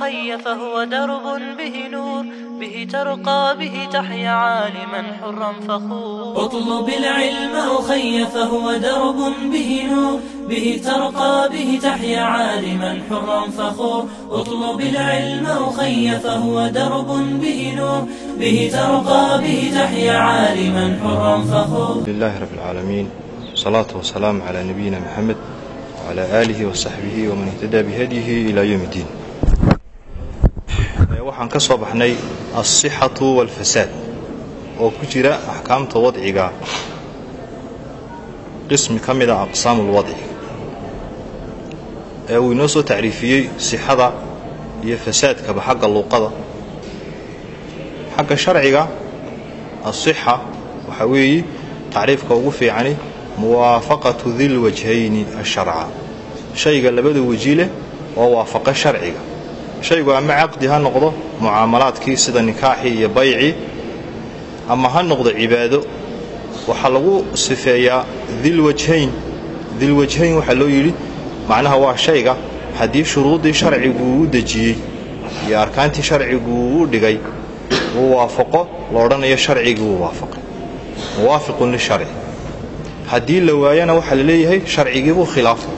الخي فهو درب به نور به ترقى به تحيا عالما حرا فخور اطلب العلم أخي فهو درب به نور به ترقى به تحيا عالما حرا فخور اطلب العلم أخي فهو درب به نور به ترقى به تحيا عالما حرا فخور لله رب العالمين صلاة وسلام على نبينا محمد وعلى آله وصحبه ومن اهتدى بهديه إلى يوم الدين waxaan ka soo baxnay alsixatu walfasaad oo ku jira axkaamta wadciga. Qismi ka mida aqsaamu lwadci ee uu inoo soo tacriifiyey sixada iyo fasaadkaba xagga luuqada. Xagga sharciga asixa waxaa weeye tacriifka ugu fiicani muwaafaqatu dilwajhayni asharca. Shayga labada weji oo waafaqa sharciga shaygu ama caqdi ha noqdo mucaamalaadkii sida nikaaxii iyo baycii ama ha noqdo cibaado waxaa lagu sifeeyaa dilwajhayn dilwajhayn waxaa loo yidhi macnaha waa shayga haddii shuruuddii sharcigu uu dejiyey iyo arkaantii sharcigu uu dhigay uu waafaqo la odhanayo sharcigii wuu waafaqay. Muwaafiqun lisharci haddii la waayana waxaa la leeyahay sharcigiibuu khilaafay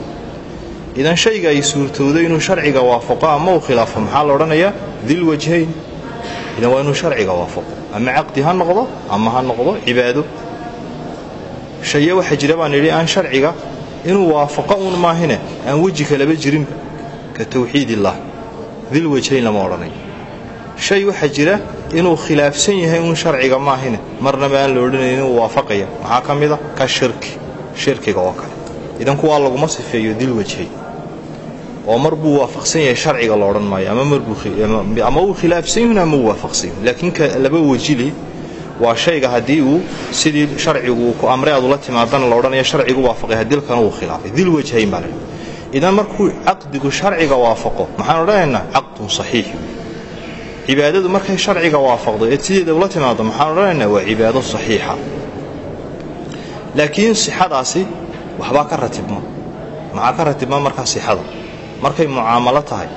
idan shayga ay suurtowday inuu sharciga waafaqo ama uu khilaafo maxaa la odhanayaa? Dilwajhayn idan waa inuu sharciga waafaqo ama caqdi ha noqdo ama ha noqdo cibaado. Shaye waxaa jira baan idhi aan sharciga inuu waafaqo uun maahine aan weji kalaba jirinba ka tawxiid illaah dilwajhayn lama odhanayo shay waxaa jira inuu khilaafsan yahay uun sharciga maahine marnaba aan la odhanayn inuu waafaqaya. Maxaa ka mid a ka shirki. Shirkiga oo kale. Idan kuwaa laguma sifeeyo dilwajhayn oo mar buu waafaqsan yahay sharciga la odhan maayo. Ama uu khilaafsan yahun ama uu waafaqsan yahu laakiin laba wejili waa shayga haddii uu sidii sharcigu ku amray aad ula timaadana la odhanaya sharcigu waafaqay hadilkana uu khilaafay. Dilwajhayn baa lahi idan markuu caqdigu sharciga waafaqo maxaan odhanaynaa? Caqdun saxiix. Cibaadadu markay sharciga waafaqdo eed sideeda ula timaado maxaan odhanaynaa? Waa cibaado saxiixa. Laakiin sixadaasi waxbaa ka ratibma maxaa ka ratibma markaa sixada markay mucaamalo tahay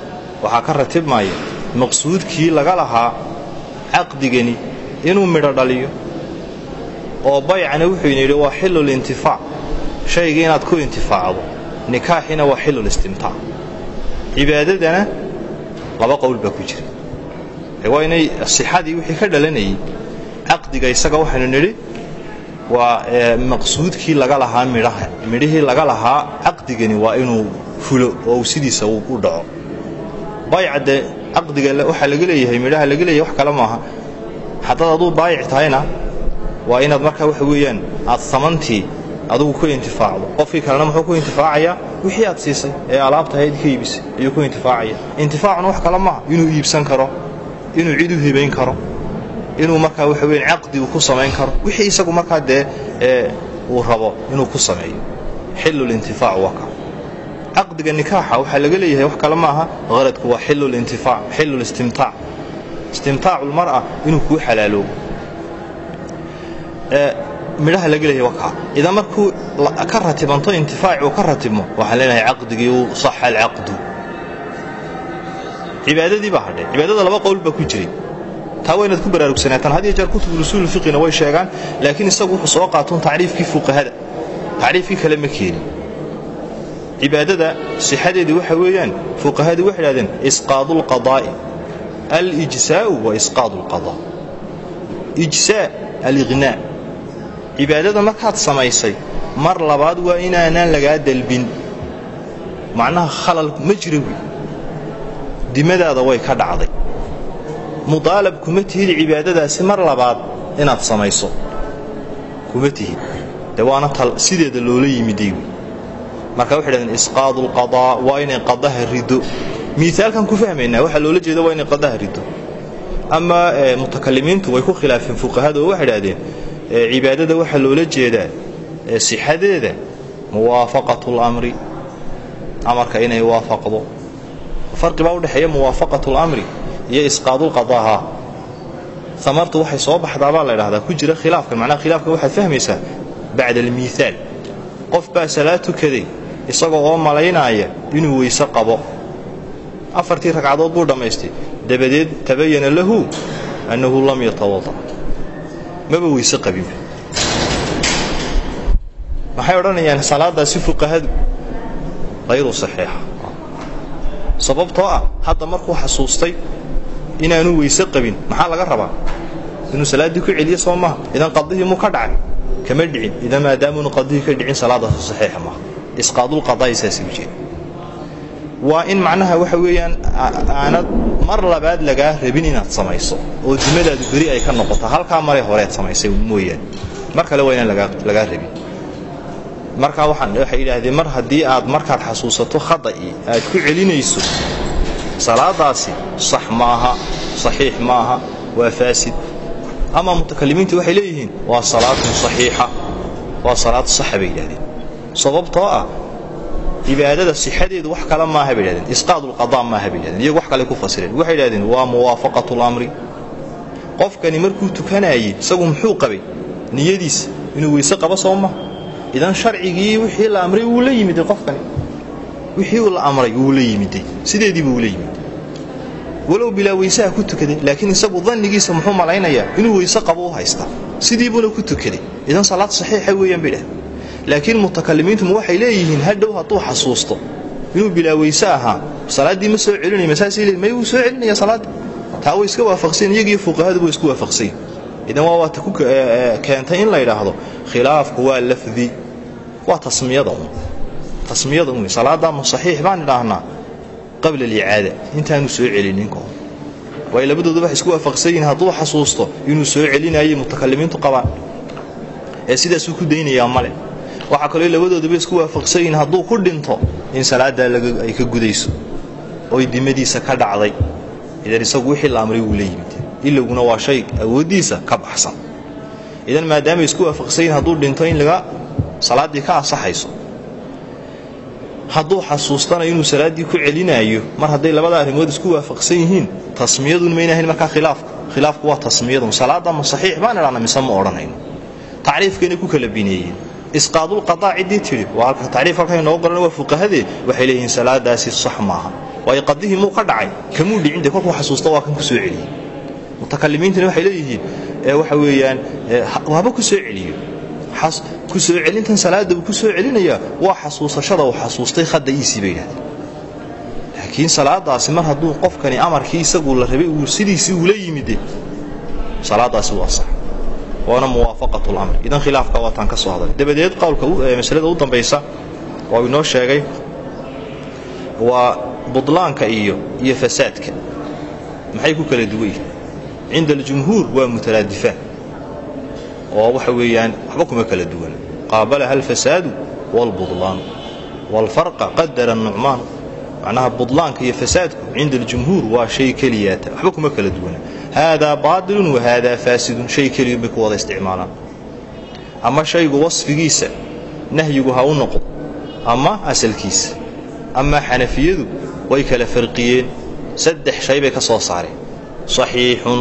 waxaa ka ratibmaya maqsuudkii laga lahaa caqdigani inuu midho dhaliyo. Oo baycana wuxuuna yidhi waa xillulintifaac shayga inaad ku intifaacdo nikaaxina waa xillulistimtaac cibaadadana laba qowl baa ku jira. Waa inay sixadii wixii ka dhalanayay caqdiga isaga waxaynu nidhi waa maqsuudkii laga lahaa midhaha midhihii laga lahaa caqdigani waa inuu fulo oo sidiisa u dhaco. Bayca dee caqdiga waxaa laga leeyahay midhaha laga leeyahay wax kale maaha. Haddaad aduu baayic tahayna waa inaad markaa waxa weeyaan aad samantii adugu ku intifaacdo. Qofkii kalena muxuu ku intifaacayaa wixii aad siisay ee alaabta ahayd ka iibisay ayuu ku intifaacaya. Intifaacuna wax kale maaha. Inuu iibsan karo inuu cid u hibayn karo inuu markaa waxa weyan caqdi uu ku samayn karo. Wixii isagu markaa dee uu rabo inuu ku sameeyo. Xillulintifaac waa ka caqdiga nikaaxa waxaa laga leeyahay wax kale maaha. Haladku waa xillulintifaac xillulistimtaac istimtaaculmar'a inuu kuu xalaaloobo. Midhaha laga leeyahay waa kaa idan markuu ka ratibanto intifaaci uu ka ratibmo waxaan leenahay caqdigii uu saxa alcaqdu cibaadadii baa hadhay. Cibaadada laba qowl baa ku jiray. Taa waa inaad ku baraarugsanaataan had iyo jeer kutubul usuul fiqina way sheegaan laakiin isagu wuxuu soo qaatuun tacriifkii fuqahada. Tacriifkii kale ma keenin cibaadada sixadeedii waxa weeyaan fuqahadu waxay idhahdeen isqaadu lqadaa'i alijsaa'u wa isqaadu lqadaa ijsaa aliqhnaa cibaadada markaad samaysay mar labaad waa inaanaan lagaa dalbin macnaha khalal ma jira wey. Dimadaada way ka dhacday. Mudaalab kuma tihid cibaadadaasi mar labaad inaad samayso. Kuma tihid. De waana tal sideeda loola yimiday wey marka waxay dhahdeen isqaadu lqadaa waa inay qadaha rido miaalkan ku fahmaynaa waxaa loola jeeda waa inay qadaha rido ama mutakalimiintu way ku khilaafeen fuqahada oo waxay dhahdeen cibaadada waxaa loola jeedaa sixadeeda muwaafaqatu lamri amarka inay waafaqdo. Farqi baa udhexeeya muwaafaqatu lamri iyo isqaadulqadaaha amartu waxay soo baxdaa baa la dhahdaa ku jira khilaafkan. Macnaha khilaafkan waxaad fahmaysaa bacda almiihaal qof baa salaad tukaday isagoo oo malaynaya inuu weyse qabo. Afartii ragcadood buu dhammaystay. Dabadeed tabayana lahu annahu lam yatawada maba weyse qabinba maxay odhanayaan salaadaasi fuqahadu hayru saxiixa sababtoo ah hadda markuu xasuustay inaanu weyse qabin maxaa laga rabaa? Inuu salaaddii ku celiyo soo maaha idan qadihii muu ka dhacay kama dhicin. Idan maadaamuunu qadihii ka dhicin salaadaasi saxiixa maaha isqaadulqadaa'i saasi u jeeda waa in macnaha waxa weeyaan aanad mar labaad lagaa rabin inaad samayso oo dimadaadu beri ay ka noqoto halkaa maray horeed samaysay mooyaane. Mar kale waa inaan lagaa rabin. Markaa waxay yidhaahdeen mar haddii aad markaad xasuusato khada'ii aad ku celinayso salaadaasi sax maaha saxiix maaha waa faasid. Ama mutakalimiintu waxay leeyihiin waa salaatun saxiixa waa salaad saxa bay yidhahdeen sababtoo ah cibaadada sixadeedu wax kale maaha bay yidhahdeen. Isqaadulqadaa maaha bay yidhahdeen. Iyagu wax kale ku fasireen. Waxay yidhahdeen waa muwaafaqatu lamri qofkani markuu tukanaayey isagu muxuu qabay? Niyadiisa inuu weyse qabo soo maha idan sharcigii wixii la amray wuu la yimiday qofkani. Wixii la amray wuu la yimiday sideediibu uu la yimid walow bilaa weysaha ku tukaday laakiin isagu dannigiisa muxuu malaynayaa inuu weyse qabo u haysta. Sidiibuna ku tukaday. Idan salaad saxiixa weeyaan bay dhahdeen laakiin mutakalimiintuma waxay leeyihiin hadhow hadduu xasuusto inuu bilaa weyse ahaa? Salaaddii ma soo celinaya masaasay leeyihiin may wuu soo celinaya salaaddii taa way iska waafaqsayin iyagiiyo fuqahadu way isku waafaqsayin idan waa waata ku keentay in la yidhaahdo khilaafku waa lafdi waa tasmiyada un tasmiyada un salaaddaa ma saxiix baan idhaahnaa qabla alicaada intaanu soo celinin kahor waayo labadoodu waxay isku waafaqsan yihiin hadduu xasuusto inuu soo celinayay mutakalimiintu qabaan. Ee sidaasuu ku daynayaa male waxaa kaloo labadooduba isku waafaqsan yihiin hadduu ku dhinto in salaaddaa ay ka gudayso oy dimadiisa ka dhacday. Idan isagu wixii la amray wuu la yimid. Waa shay awooddiisa ka baxsan. Idan maadaamay isku waafaqsan yihiin hadduu dhinto in laga salaaddii ka ansaxayso. Hadduu xasuustana inuu salaaddii ku celinaayo mar hadday labada arrimood isku waafaqsan yihiin tasmiyadun mayna ahayn markaa khilaafka khilaafku waa tasmiyadun. Salaadda ma saxiix baan idhahna mise ma odhanayno. Tacriifkaynay ku kala bineeyeen isqaadulqadaa ciddii tidhi waa halka tacriif halkan inoogu qoran waa fuqahadee waxay leeyihiin salaadaasi sax maaha. Waayo qadihii muu ka dhacay? Kamuu dhicin dee kolkuu xasuusta waa kan ku soo celiyey. Mutakalimiintuna waxay leeyihiin waxa weeyaan waaba ku soo celiyo. Ku soo celintan salaada uu ku soo celinayaa waa xasuusashada uu xasuustay khada'iisii bay yidhahdeen. Laakiin salaadaasi mar hadduu qofkani amarkii isagu la rabay uu sidiisii uula yimide salaadaasi waa sax waana muwaafaqatu lamri idan khilaafka waataan ka soo hadalay. Dabadeed qowlka masalada u dambaysa waa inoo sheegay waa budlaanka iyo iyo fasaadka. Maxay ku kala duwan yihiin cinda aljumhuur waa mutalaadifaan. Oo waxa weeyaan waxba kuma kala duwan. Qaabalaha alfasaadu wاlbudlaan wاlfarqa qadara nucmaan macnaha budlaanka iyo fasaadku cinda aljumhuur waa shay keliyaata waxba kuma kala duwana haadaa baatilun wa haadaa faasidun shay keliyun bay ku wada isticmaalaan ama shaygu wasfigiisa nahyigu ha u noqdo ama asalkiisa ama xanafiyadu way kala farqiyeen saddex shay bay ka soo saareen saxiixun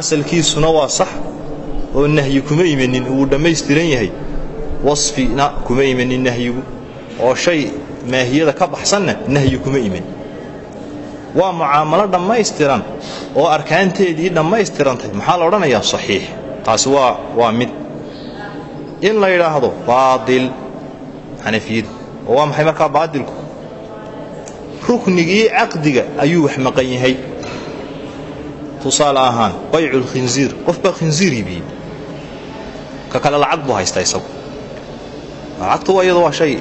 asalkiisuna waa sax oo nahyi kuma imanin wuu dhammaystiran yahay wasfina kuma imanin nahyigu oo shay maahiyada ka baxsanna nahyi kuma iman waa mucaamalo dhammaystiran oo arkaanteedii dhammaystirantay. Maxaa la odhanayaa? Saxiix. Taasi waa waa mid. In la yidhaahdo baatil xanafiyadu oo waa maxay markaa baatilku ruknigii caqdiga ayuu wax maqan yahay. Tusaale ahaan bayculkhinziir qof baa khinziir iibiyey ka kale lacag buu haystaa isagu. Lacagtu iyadu waa shay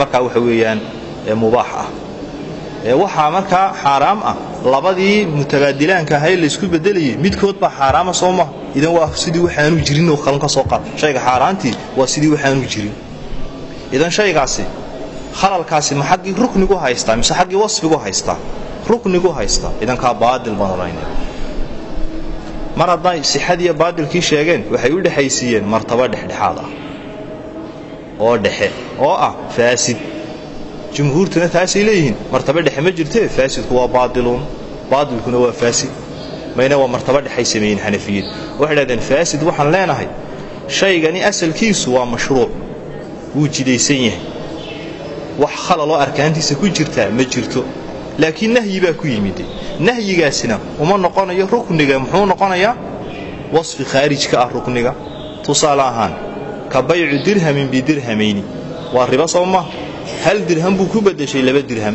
markaa waxa weeyaan mubaax ah waxaa markaa xaaraam ah labadii mutabaadilaanka ahae laysku bedelayay midkood baa xaaraama soo maha idan waa sidii waxaanu jirin oo kalan ka soo qaad. Shayga xaaraantii waa sidii waxaanu jirin. Idan shaygaasi khalalkaasi ma xaggii ruknigu haystaa mise xaggii wasfigu haystaa? Ruknigu haystaa. Idankaa baadil baan odhanayna mar hadday sixadiiyo baadilkii sheegeen waxay u dhexaysiiyeen martabo dhexdhexaad ah. Oo dhexe oo ah faasid jumhuurtuna taasay leeyihiin martabo dhexe ma jirtee faasidku waa baadiluun baadilkuna waa faasid mayna waa martabo dhexay sameeyeen xanafiyadu waxay dhahdeen faasid waxaan leenahay shaygani asalkiisu waa mashruuc wuu jidaysan yahay wax khalaloo arkaantiisa ku jirtaa ma jirto laakiin nahyi baa ku yimid nahyigaasina uma noqonayo rukniga muxuu noqonayaa wasfi khaarij ka ah rukniga tusaale ahaan ka baycu dirhamin bidirhamayni waa riba soo maaha hal dirham buu ku beddeshay laba dirham?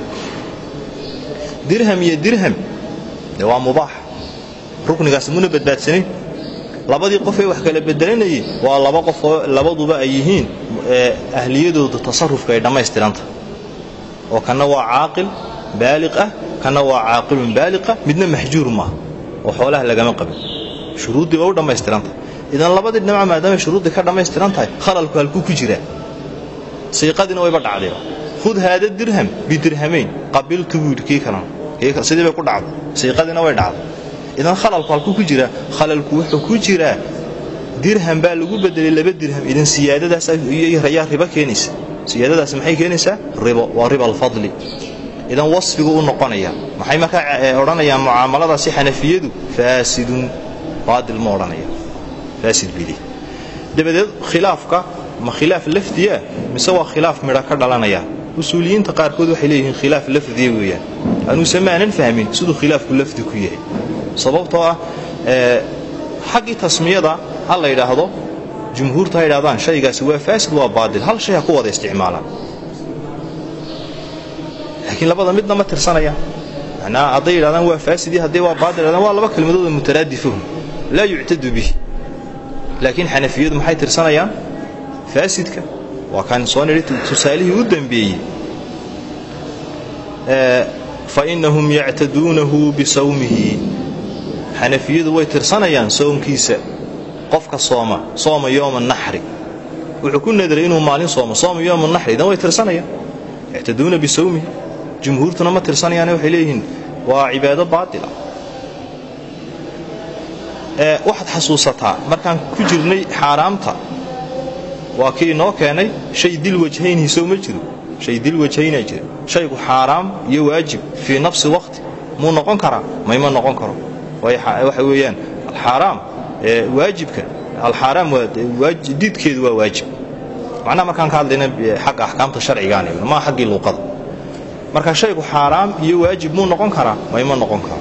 Dirham iyo dirham. Waa mubaax. Ruknigaas muna badbaadsanayn labadii qof ee wax kala bedelanayay waa laba qof oo labaduba ay yihiin ahliyadooda tasarufka ay dhammaystiranta oo kanna waa caaqil baaliq ah kanna waa caaqilun baaliqa midna maxjuur maaha oo xoolaha lagama qabin. Shuruuddii waa u dhammaystiranta idan labadii dhinac maadaamay shuruuddii ka dhammaystiran tahay khalalku halkuu ku jiraa siiqadiina wayba dhacdeen khud haada dirham bidirhamayn qabiltu buu yidhi kii kalena sidii bay ku dhacday. Siiqadiina way dhacday. Idan khalalku halkuu ku jiraa khalalku wuxuu ku jiraa dirham baa lagu bedelay laba dirham. Idan siyaadadaas yaa ribo keenaysa. Siyaadadaas maxay keenaysaa? Ribo. Waa riba alfadli. Idan wasfigu u noqonaya maxay markaa odhanayaan mucaamaladaasi xanafiyadu? Faasidun. Baadil ma odhanaya bili dabadeed khilaafka ma khilaaf lafdiya mise waa khilaaf midha ka dhalanaya? Usuuliyiinta qaarkood waxay leeyihiin khilaaf lafdiya weeyaan. Anuuse maanan fahmin siduu khilaafku lafdi ku yahay. Sababtoo ah xaggii tasmiyada ha la yidhaahdo jumhuurta ha yidhahdaan shaygaasi waa faasid waa baadil. Hal shay ha ku wada isticmaalaan. Laakiin labada midna ma tirsanaya. Manaa hadday yidhahdaan waa faasidii hadday waa baadil yidhahdaan waa laba kelmadooda mutaraadifahum laa yuctadu bih laakiin xanafiyadu maxay tirsanayaan faasidka waa kaan soo nidhi tusaalihii u dambeeyey. Fainahum yactaduunahu bisawmihi. Xanafiyadu way tirsanayaan soomkiisa qofka sooma sooma yooma naxri. Wuxuu ku nadaray inuu maalin soomo sooma yooma naxri idan way tirsanayaan. Yactaduuna bisawmihi. Jumhuurtuna ma tirsanayaane waxay leeyihiin waa cibaado baatila waxaad xasuusataa markaan ku jirnay xaaraamta waa kii keenay shay dil wajhaynihi sow ma jiro shay dil wajhaynaa jira. Shaygu xaaraam iyo waajib fii nafsi waqti. Muu noqon karaa? Mayma noqon karo. Waxa weeyaan alxaaraam waajibka. Alxaaraam diidkeedu waa waajib. Macnaha markaan ka hadlayna xagga axkaamta sharcigaan maa xaggii luuqada. Marka shaygu xaaraam iyo waajib muu noqon karaa? Mayma noqon karo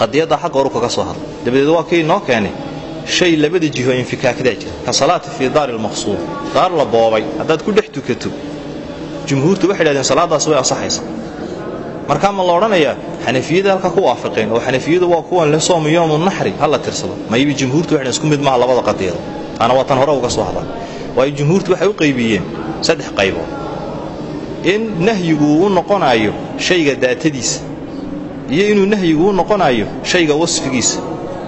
qadiyadda xagga horu kaga soo hadla. Dabadeed waa kii inoo keenay shay labada jiho infikaakdaa jira ka salaati fii daari lmaqsuud daar la boobay. Haddaad ku dhex tukato jumhuurtu waxay dhahdeen salaadaasi way asaxaysaa markaa ma la odhanayaa xanafiyada halka ku waafaqeen oo xanafiyadu waa kuwan le soomu yoomu naxri ha la tirsado. Maybi jumhuurtu waxay isku mid maaha labada qadiyado taana waa hore uga soo hadla waayo jumhuurtu waxay u qaybiyeen saddex qaybood. In nahyigu u noqonayo shayga daatadiisa iyo inuu nahyigu u noqonayo shayga wasfigiisa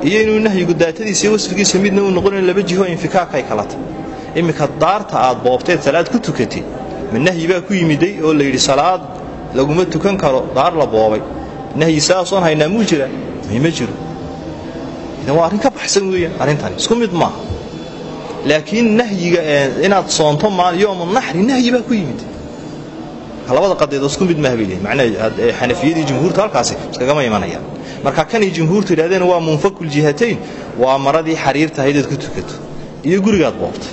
iyo inuu nahyigu daatadiisa iyo wasfigiisa midna uu noqonayo laba jiho infikaakay kalata iminka daarta aad boobteed salaad ku tukatay ma nahyi baa ku yimiday oo la yidhi salaad laguma tukan karo daar la boobay. Nahyi saasoon haynaa muu jira? Mayma jiro. Idan waa arrin ka baxsan weeyaan arrintani isku mid maaha. Laakiin nahyiga inaad soonto maal yoomu naxri nahyi baa ku yimid. Labada qadeedood isku mid maaha bay leeyihiin macnaha xanafiyadii jumhuurta halkaasi iskagama imanayaan marka kanay jumhuurtu yidhahdeen waa munfakul jihatayn waa maradii xariirta haydaad ku tukato. Iyo gurigaad boobtay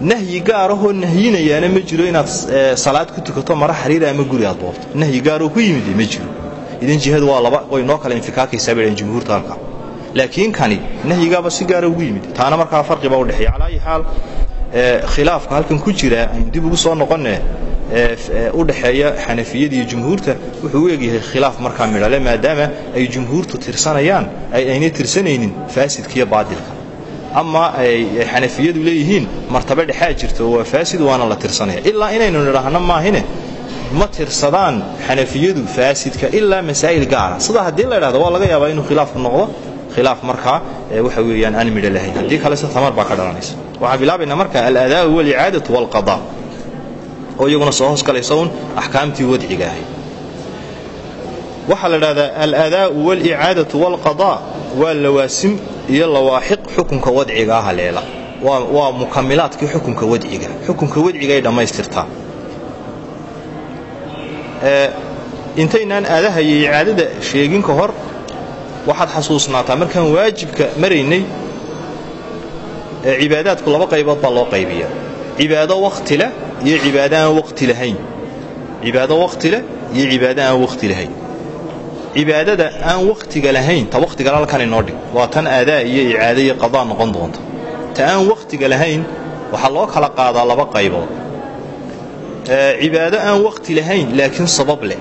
nahyi gaarahoo nahyinayaana ma jiro inaad salaad ku tukato mara xariira ama guri aad boobto nahyi gaaroo ku yimid ma jiro. Idan jihadu waa laba way noo kale infikaakaysaa bay jumhuurta halka. Laakiin kani nahyigaaba si gaara ugu yimid. Taana markaa farqiba u dhexeeya. Calaa ayi xaal khilaafka halkan ku jira aynu dib ugu soo noqonne u dhexeeya xanafiyada iyo jumhuurta wuxuu u egyahay khilaaf markaa midhale maadaama ay jumhuurtu tirsanayaan aynay tirsanaynin faasidka iyo baadilka. Ama ay xanafiyadu leeyihiin martaba dhexaa jirta waa faasid waana la tirsanaya. Ilaa inaynu nidhaahno maahine ma tirsadaan xanafiyadu faasidka ilaa masaa'il gaara. Sidaa haddii la idhahdo waa laga yaabaa inuu khilaafku noqdo. Khilaaf markaa waxa weeyaan aan midho lahayn haddii kalese tamar baa ka dhalanaysa. Waxaan bilaabaynaa marka aladaa'u walicaadatu walqadaa oo iyaguna soo hoos galaysa un axkaamtii wadciga ahayd waxaa la dhahdaa aladaa'u walicaadatu walqadaa waa lawaasim iyo lawaaxiq xukunka wadciga ah haleela waa mukamilaadkii xukunka wadciga xukunka wadciga ay dhammaystirtaa. Intaynaan aadaha iyo icaadada sheegin ka hor waxaad xasuusnaataa markaan waajibka maraynay cibaadaadku laba qaybood baa loo qaybiya cibaado wakhti leh iyo cibaado aan waqti lahayn. Cibaado waqti leh iyo cibaado aan waqti lahayn. Cibaadada aan wakhtiga lahayn ta wakhtiga halkan inoo dhig. Waa tan aadaa iyo icaado iyo qadaa noqon doonta. Ta aan wakhtiga lahayn waxaa loo kala qaadaa laba qaybood. Cibaado aan wakhti lahayn laakiin sabab leh.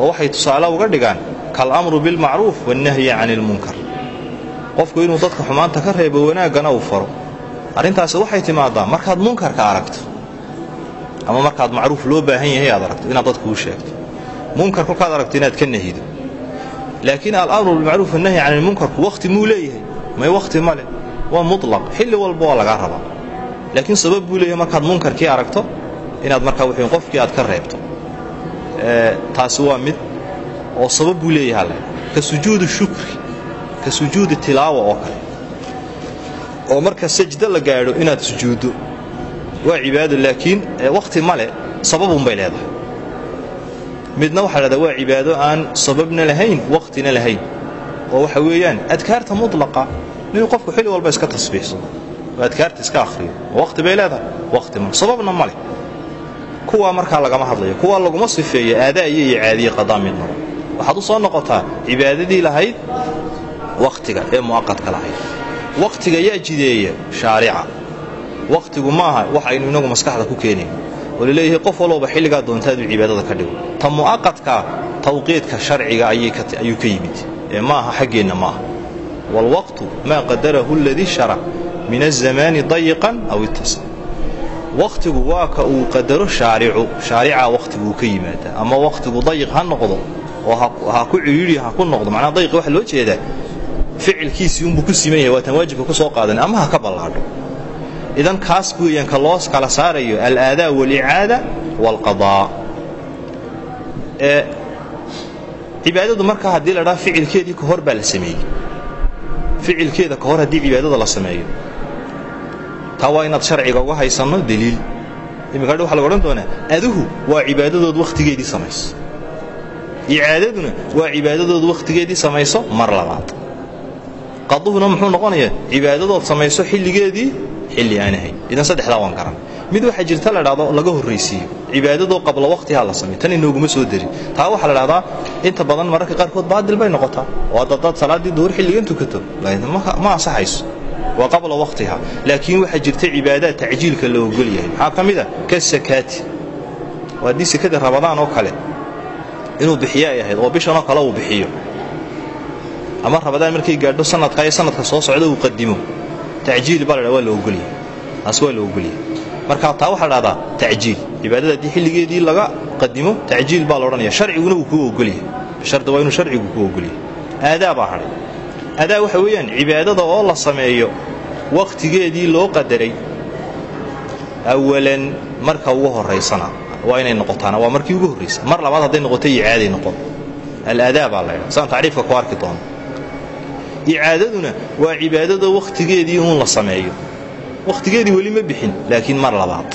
Oo waxay tusaale uga dhigaan kalamru bilmacruuf wannahyi cani ilmunkar qofku inuu dadka xumaanta ka reebo wanaaggana uu faro. Arrintaasi waxay timaadaa markaad munkarka aragto ama markaad macruuf loo baahan yahay aad aragto inaad dadku u sheegto. Munkar kolkaad aragto inaad ka nahido laakiin alamru bilmacruuf wannahyi cani ilmunkarku wakhti muu leeyahay? May wakhti ma leh. Waa mutlaq. Xilli walba waa lagaa rabaa. Laakiin sabab buu leeyahay markaad munkarkii aragto inaad markaa wuxuu qofkii aad ka reebto. Taasi waa mid oo sabab buu leeyahay alle ka sujuudu shukri ka sujuudi tilaawa oo kale. Oo marka sajdo la gaadho inaad sujuuddo waa cibaado laakiin wakhti male sababunbay leedahay. Midna waxaa lahahdaa waa cibaado aan sababna lahayn wakhtina lahayn. Oo waxa weeyaan adkaarta mutlaqa inuu qofku xilli walba iska tasbiixso oo adkaarta iska akhriyo. Wakhti bay leedahay wakhti male. Sababna male. Kuwaa markaa lagama hadlayo kuwaa laguma sifeeyo aadaa iyo icaadiye qadaa midnaba waxaad u soo noqotaa cibaadadii lahayd wakhtiga ee mu'aqadka lahayd. Wakhtiga yaa jideeya shaarica wakhtigu ma aha wax aynu inagu maskaxda ku keenayn oo la leeyahay qof walooba xilligaa doontaaduu cibaadada ka dhigo. Ta mu'aqadka tawqiidka sharciga ayuu ka yimid. Ee ma aha xaggeenna ma aha waalwaqtu maa qadarahu aladii sharac min azamaani dayiqan aw ittasa wakhtigu waa ka uu qadaro shaaricu shaaricaa wakhtigu uu ka yimaadaa ama wakhtigu dayiq ha noqdo oo ha ku cidhiidhi ha ku noqdo. Macnaha dayiq waxa loo jeedaa ficilkiisii unbuu ku siman yahay waataan waajibka ku soo qaadan ama ha ka ballaadho idan kaas weeyaan ka kala saarayo alaadaa walicaada waalqadaa ee cibaadadu markaa haddii la dhaha ficilkeedii ka hor baa la sameeyey. Ficilkeeda ka hor haddii cibaadada la sameeyo. Taa waa inaad sharciga uga haysanno daliil. Iminka waxa laga odhan doonaa aduhu waa cibaadadood wakhtigeedii samayso. Icaadaduna waa cibaadadood wakhtigeedii samayso mar labaad. Qaduhuna muxuu noqonayaa cibaadadood samayso xilligeedii xilli aan ahayn idan saddexdaa waan garan. Mid waxaa jirta la dhahdo laga horraysiiyo. Cibaadadoo qabla wakhtihaa la samay tan inooguma soo darin taa waxaa la dhahdaa inta badan mararka qaarkood baadil bay noqotaa. Oo hadda dad salaaddii duhur xilligan tukato ma ansaxayso. Waa qabla wakhtiha laakiin waxaa jirta cibaadaad tacjiilka la ogol yahay. Maxaa ka mid a ka sakaati oo haddii sekada rabadaan oo kale. Inuu bixiyo ay ahayd. Oo bishanoo kale uu bixiyo. Ama rabadaan markay gaadho sanadka iyo sanadka soo socda uu qadimo tacjiil baa la ogolyahay taas waa la ogolyahay marka taa waxaa la dhahdaa tacjiil. Cibaadada haddii xilligeedii laga qadimo tacjiil baa la odhanaya sharciguna wuu kuu ogolyahay bishardi waa inuu sharcigu kuu ogolyahay aadaa baa hadhay adaa waxa weeyaan cibaadada oo la sameeyo wakhtigeedii loo qadaray awalan marka ugu horaysana waa inay noqotaana waa markii ugu horraysa mar labaad hadday noqoto icaaday noqon. Alaadaa baa la ydhaa saan tacriifka ku arki doono icaadaduna waa cibaadada wakhtigeedii uun la sameeyo. Wakhtigeedii weli ma bixin laakiin mar labaad.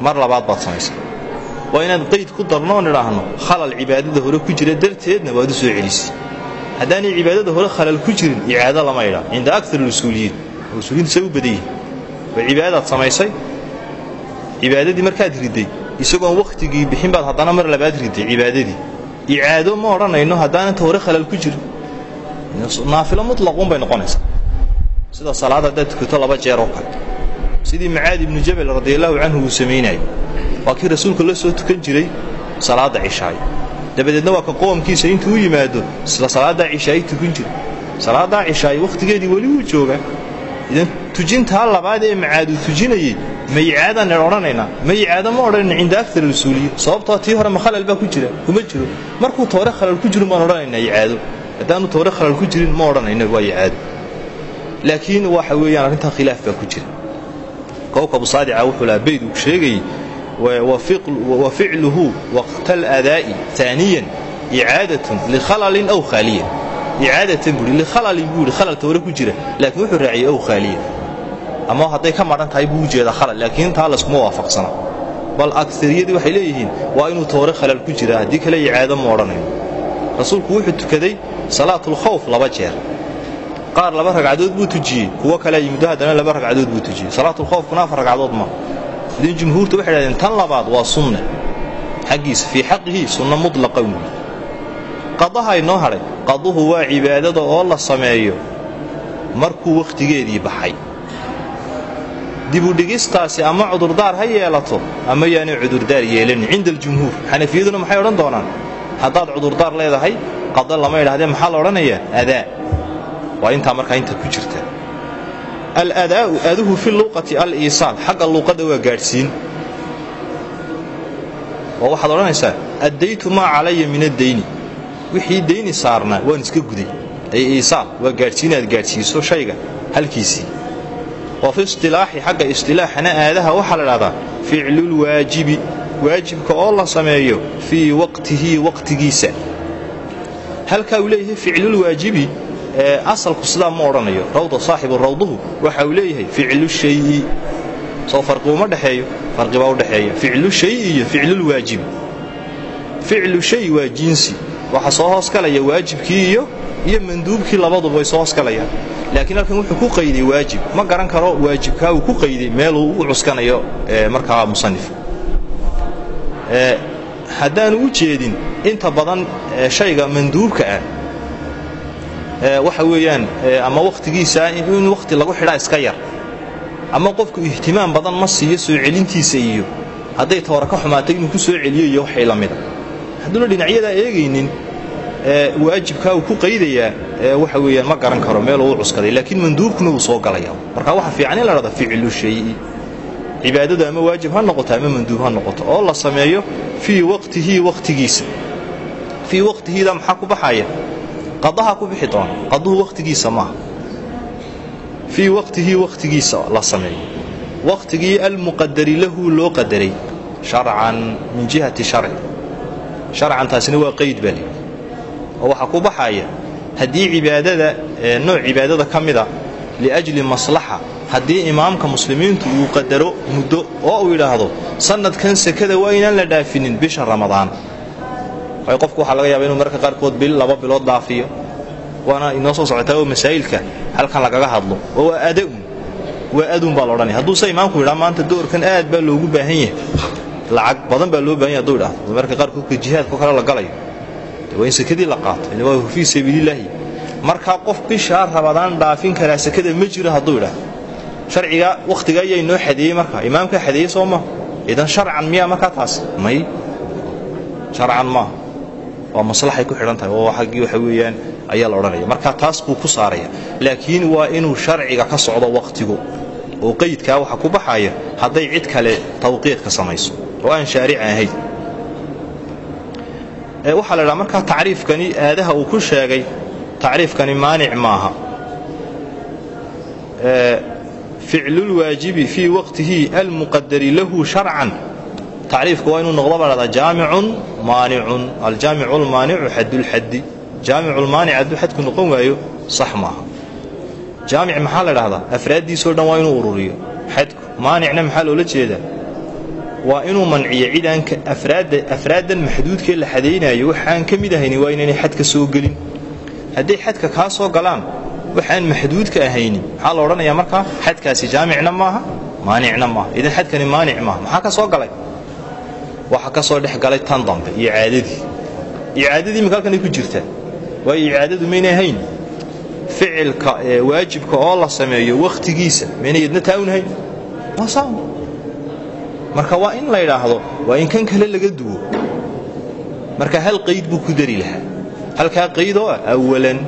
Mar labaad baad samaysa waa inaad qayd ku darnoon idhaahno khalal cibaadada hore ku jira darteedna waad u soo celisi haddaanay cibaadada hore khalal ku jirin icaado lama idhaa cinda akar usuuliyiin usuuliyiintu say u badan yihiin waa cibaadadaad samaysay. Cibaadadii markaad riday isagoon wakhtigii bixin baad haddana mar labaad riday cibaadadii. Icaado ma odhanayno haddaananta hore khalal ku jirin naafilo mutlaquunbay noqonaysaa. Sida salaad haddaad tukato laba jeer oo kale. Sidii macaad ibnu jabal radiallahu canhu uu samaynayo waa kii rasuulka la soo tukan jiray salaadda cishaay dabadeedna waa ka qoomkiisa intuu u yimaado isla salaaddaa cishaayi tukan jira salaaddaa cishaayi wakhtigeedii weli wuu joogaa. Idan tujintaa labaad ee macaaduu tujinayey ma icaadaan odhanaynaa. Ma icaado ma odhanayna cinda akar usuuliyiin sababtoo tii hore ma khalal baa ku jira kuma jiro. Markuu toore khalal ku jirin baan odhanaynaa icaado haddaanu toore khalal ku jirin ma odhanayna waa icaado laakiin waxa weeyaan arrintaa khilaaf baa ku jira. Kowkabu saadica wuxuu lahaa bayd uu sheegayey wa ficluhu waqta aladaa'i aaniyan icaadatun likhalalin aw khaaliyan. Icaadatan buui likhalalin buu yidhi khalal toore ku jira. Laakiin wuxuu raaciyey aw khaaliyan. Ama hadday ka madhan tahay buu u jeedaa khalal laakiin taa layskuma waafaqsana. Bal agariyadii waxay leeyihiin waa inuu toore khalal ku jira haddii kale icaado ma odhanayno rasuulku wuxuu tukaday salaatulkhawf laba jeer. Qaar laba ragcadood buu tujiyey kuwo kale yimiddo haddana laba ragcadood buu tujiyey. Salaatulkhawfkuna afar ragcadood ma. Idin jumhuurta waxay dhahdeen tan labaad waa sunne. Xaggiisa fii xaqihi sunno mudlaqa wey qadaha inoo hadhay qaduhu waa cibaadada oo la sameeyo markuu wakhtigeedii baxay. Dibudhigistaasi ama cudurdaar ha yeelato ama yaanay cudurdaar yeelanin cinda aljumhuur xanafiyaduna maxay odhan doonaan? Haddaad cudurdaar leedahay qada lama idhahdee maxaa la odhanayaa? Adaa waa intaa markaa inta ku jirta. Aladaa'u aduhu fi luuqati aliisaal xagga luuqadda waa gaadhsiin. Oo waxaad odhanaysaa addaytu maa calaya min addayni. Wixii dayni saarnaa waan iska guday. Ay iisaal waa gaadhsiin aad gaadhsiiso shayga halkiisii. Oo fi istilaaxi xagga istilaaxana aadaha waxaa la dhahdaa ficlulwaajibi waajibka oo la sameeyo fii waqtihi waqtigiisa halkaa uu leeyahay ficlulwaajibi asalku sidaa ma odhanayo. Rawda saaxibu rawduhu waxa uu leeyahay ficlu soo farqi uma dhexeeyo farqibaa udhexeeya ficlu shayi iyo ficlulwaajibi ficlu waa jinsi. Waxa soo hoosgalaya waajibkii iyo iyo manduubkii labaduba way soo hoosgalayaan laakiin halkan wuxuu ku qayday waajib. Ma garan karo waajibkaa uu ku qayday meeluu u cuskanayo markaa musanif haddaanu u jeedin inta badan shayga manduubka ah waxa weeyaan ama wakhtigiisa in wakhti lagu xidhaa iska yar ama qofku ihtimaam badan ma siiyo soo celintiisa iyo hadday tawara ka xumaatay inuu ku soo celiyo iyo waxay la mida hadduuna dhinacyadaa eegaynin waajibkaa uu ku qaydayaa waxa weeyaan ma garan karo meeluu u cuskaday laakiin manduubkuna wuu soo galaya. Marka waxa fiican in la dhahda ficlu shayi cibaadadu ama waajib ha noqoto ama manduub ha noqoto. Oo la sameeyo fii waqtihi waqtigiisa. Fii waqtihiida maxaa ku baxaya? Qadaha ku bixi doona. Qaduhu waqtigiisa maaha fii waqtihi waqtigiisa la sameeyo. Waqtigii almuqadari lahu loo qadaray. Sharcan min jihati sharci. Sharcan taasina waa qayd baa oo waxaa ku baxaya haddii cibaadada nooc cibaadada ka mida liajli haddii imaamka muslimiintu uu qadaro muddo oo uu yidhaahdo sanadkan sekada waa inaan la dhaafinin bisha ramadaan. Qofku waxaa laga yaaba inuu mararka qaarkood bil laba bilood dhaafiyo. Waana inoo soo socotaa oo masaa'ilka halkan lagaga hadlo. Oo waa adaun waa adun baa laodhanaya hadduuse imaamku yidhaa maanta doorkan aad baa loogu baahan yahay. Lacag badan baa loo baahan yahay haduu idhahdo mararka qaarkoodka jihaadka kale la galayo. Waa in sekadii la qaato. Waa fii sabiililaahi markaa qof bishaa rabadaan dhaafin karaa sekada ma jiro hadduu idhaahdo sharciga wakhtiga ayaa inoo xadeeyey markaa imaamkaa xadeeyey soo maha idan sharcan miyaa markaa taas. May. Sharcan maaha waa maslaxay ku xidhan tahay. Oo waxa weeyaan ayaa la odhanaya. Marka taas buu ku saaraya. Laakiin waa inuu sharciga ka socdo wakhtigu oo qaydkaa waxa ku baxaya hadday cid kale tawqiidka samayso. Oo aan shaarici ahayn. Waxaa la dhaha markaa tacriifkani aadaha uu ku sheegay tacriifkani maanic maaha ficlulwaajibi fii waqtihi almuqadari lahu sharcan. Tacriifka waa inuu noqdo baa dhahdaa jaamicun maanicun aljaamicu lmaanicu xadulxaddi jaamicu lmaanic hadduu xadku noqon waayo sax maaha. Jaamic maxaa la dhahdaa afraaddiisoo dhan waa inuu ururiyo. Xadku maanicna maxaa loola jeedaa? Waa inuu manciyo cidaan afraaddan maxduudkee la xadaynayo waxaan ka mid ahayni waa inaynay xadka soo gelin. Hadday xadka kaa soo waxaan maxduudka ahaynin maxaa la odhanayaa markaa xadkaasi jaamicna maaha maanicna maaha. Idan xadkani maanic maaha. Maxaa ka soo galay? Waxa ka soo dhex galay tan dambe iyo caadadii icaadadii imika halkanay ku jirtaa waayo icaadadu maynay ahayn. Ficilka waajibka oo la sameeyo wakhtigiisa maynay yadna taawunahayn waa saam marka waa in la ydhaahdo waa in kan kale laga duwo. Marka hal qayd buu ku dari lahaa. Halkaa qaydoo ah awalan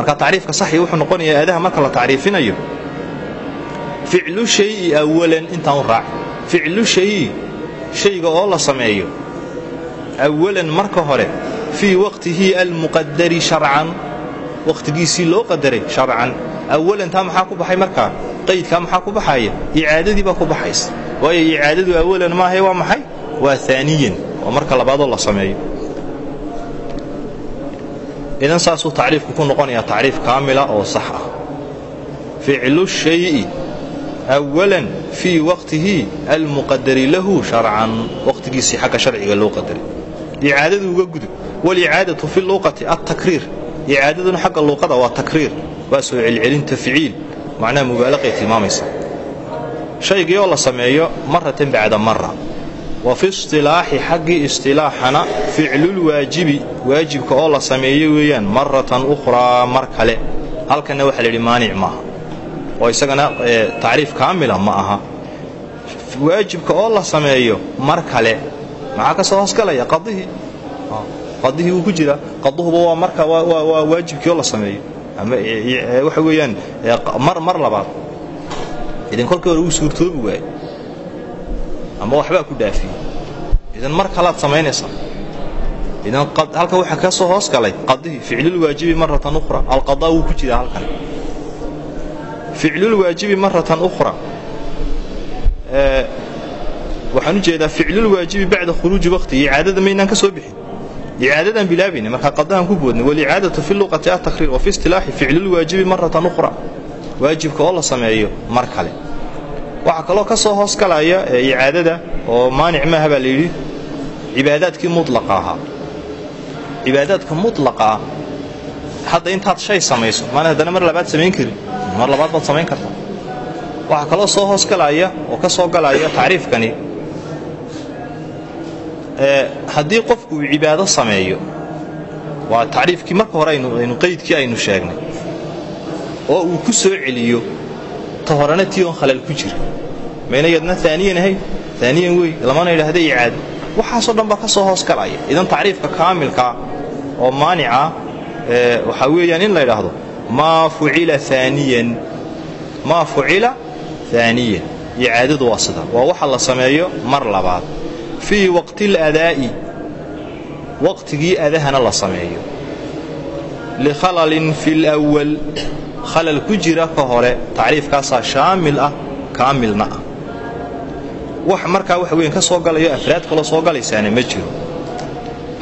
marka tacriifka saxi wuxuu noqonayaa aadaha marka la tacriifinayo ficlu shayi awalan intaan u raac. Ficlu shayi shayga oo la sameeyo awalan marka hore fii waqtihi almuqadari sharcan. Wakhtigiisii loo qadaray sharcan. Awalan taa maxaa ku baxay markaa qaydkaa maxaa ku baxaya icaadadii baa ku baxaysa. Waayo icaadadu awalan maahae waa maxay? Waa aaniyan oo marka labaadoo la sameeyo idan saasuu tacriifku ku noqonayaa tacriif kaamila oo sax ah. ficlu shayi awalan fii waqtihi almuqadari lahu sharcan. waqtigiisii xagga sharciga loo qadaray icaadadu uga gudub walicaadatu fi luuqati altakriir icaadaduna xagga luuqada waa takriir. waa soo celcelinta ficiil macnaha mubaalaqay tilmaamaysa shaygii oo la sameeyo maratan bacda mara wa fi istilaaxi xaggii istilaaxana ficlulwaajibi waajibka oo la sameeyo weeyaan maratan ukhraa mar kale. Halkanna waxaa layidhi maanic maaha. Oo isagana tacriif kaamila ma aha. Waajibka oo la sameeyo mar kale. Maxaa ka soo hoosgalaya qadihii. Qadihii wuu ku jiraa qaduhuba waa marka waa waajibkii oo la sameeyo. Waxa weeyaan mar mar labaad. Idan kolkii hore wuu ama waxbaa ku dhaafiyey idan mar kalaad samaynaysaa idan halkan waxaa ka soo hoos galay qadihii ficlulwaajibi maratan ukhra alqadaa wuu ku jiraa halkan. Ficlulwaajibi maratan ukhra. Waxaan u jeedaa ficlulwaajibi bacda khuruuji waqti icaadada maynaan ka soo bixin. Icaadadaan bilaabayna markaa qadahan ku boodnay walicaadatu fi luqati atakriir wa fi istilaaxi ficlulwaajibi maratan ukhra. Waajibka oo la sameeyo mar kale waxaa kaloo ka soo hoos galaya icaadada oo maanic maaha baa layidhi cibaadaadkii mulaqa ahaa. Cibaadaadka mulaqa ah hadda intaad shay samayso maana haddana mar labaad samayn karin mar labaad baad samayn kartaa waxaa kaloo soo hoos galaya oo ka soo galaya tacriifkani haddii qofku uu cibaado sameeyo waa tacriifkii marka hore aynu qaydkii aynu sheegnay oo uu ku soo celiyo ta horena tii oon khalal ku jira. Mayna yadna aaniyan ahayn wey lamana yidhaahda icaado waxaasoo dhan baa ka soo hoos galaya. Idan tacriifka kaamilkaa oo maanica waxaa weeyaan in la yidhaahdo maa fucila aaniyan maa fucila aaniyan icaadadu waa sida. Waa waxa la sameeyo mar labaad. Fii waqti اladaa'i waqtigii adahana la sameeyo likhalalin fi اlأwal khalal ku jira ka hore tacriifkaasaa shaamil ah kaamilna ah wax markaa wax weyn ka soo galayo afraad kaloo soo galaysaana ma jiro